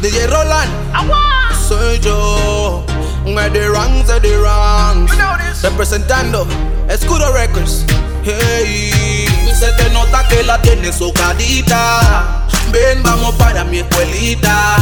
DJ Roland, soy yo. The wrongs de wrongs. Representando Escudo Records. Hey, se te nota que la tienes socadita. Ven, vamos para mi escuelita.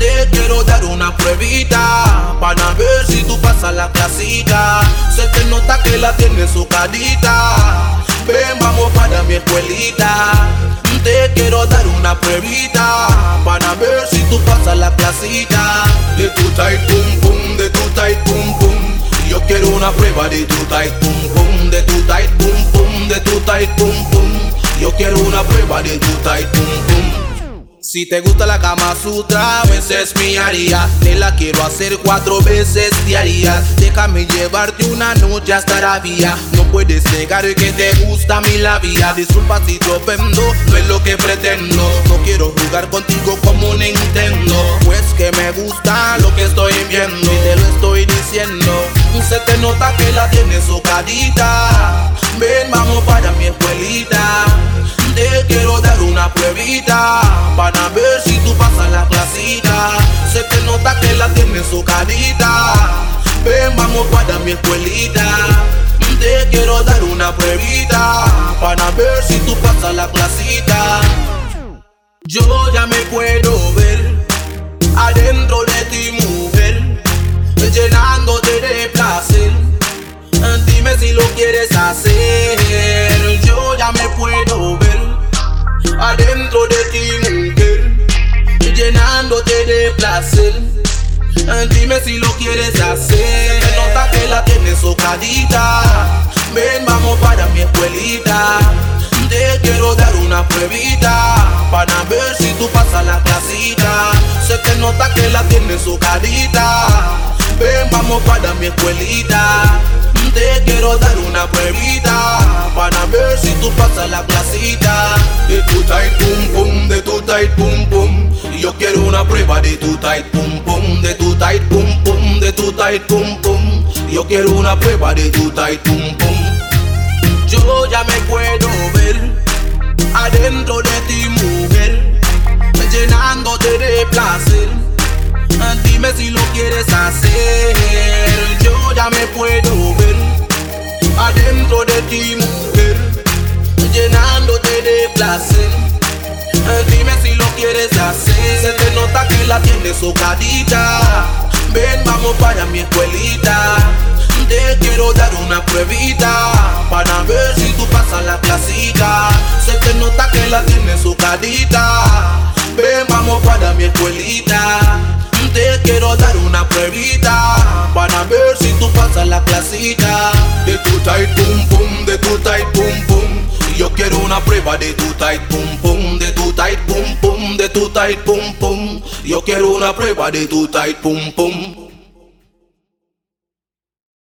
Te quiero dar una pruebita para ver si tú pasas la clasita. Se te nota que la tienes socadita. Ven, vamos para mi escuelita. Te quiero dar una pruebita para ver si tú pasas la clasita. De tu tight pum pum, de tu tight pum pum. Yo quiero una prueba de tu tight pum pum, de tu tight pum pum, de tu tight pum pum. Yo quiero una prueba de tu tight pum pum. Si te gusta la cama sutra, esa es mi área. Te la quiero hacer cuatro veces diarias. Déjame llevarte una noche hasta la vía. No puedes negar que te gusta mi labia. Disculpa si te ofendo, no es lo que pretendo. No quiero jugar contigo como Nintendo. Pues que me gusta lo que estoy viendo. Y te lo estoy diciendo. Se te nota que la tienes socadita. Escuelita. Te quiero dar una pruebita para ver si tú pasas la clasita. Yo ya me puedo ver adentro de ti, mujer, llenándote de placer. Dime si lo quieres hacer. Yo ya me puedo ver adentro de ti, mujer, llenándote de placer. Dime si lo quieres hacer. Se nota que la tienes socadita. Ven, vamos para mi escuelita. Te quiero dar una pruebita para ver si tú pasas la clasita. Se te nota que la tienes socadita. Ven, vamos para mi escuelita. Te quiero dar una pruebita para ver si tú pasas la clasita. De tu tight pum pum, de tu tight pum pum. Una prueba de tu tight pum pum, de tu tight pum pum, de tu tight pum pum. Yo quiero una prueba de tu tight pum pum. Yo ya me puedo ver adentro de ti, mujer, llenándote de placer. Dime si lo quieres hacer. Yo ya me puedo ver adentro de ti, mujer, llenándote de placer. Quieres hacer. Se te nota que la tienes socadita. Ven, vamos para mi escuelita. Te quiero dar una pruebita para ver si tú pasas la clasita. Se te nota que la tienes socadita. Ven, vamos para mi escuelita. Te quiero dar una pruebita para ver si tú pasas la clasita. De tu tight pum pum, de tu tight pum pum. Yo quiero una prueba de tu tight pum pum, de tu tight pum pum, tight pum pum. Yo quiero una prueba de tu tight pum pum.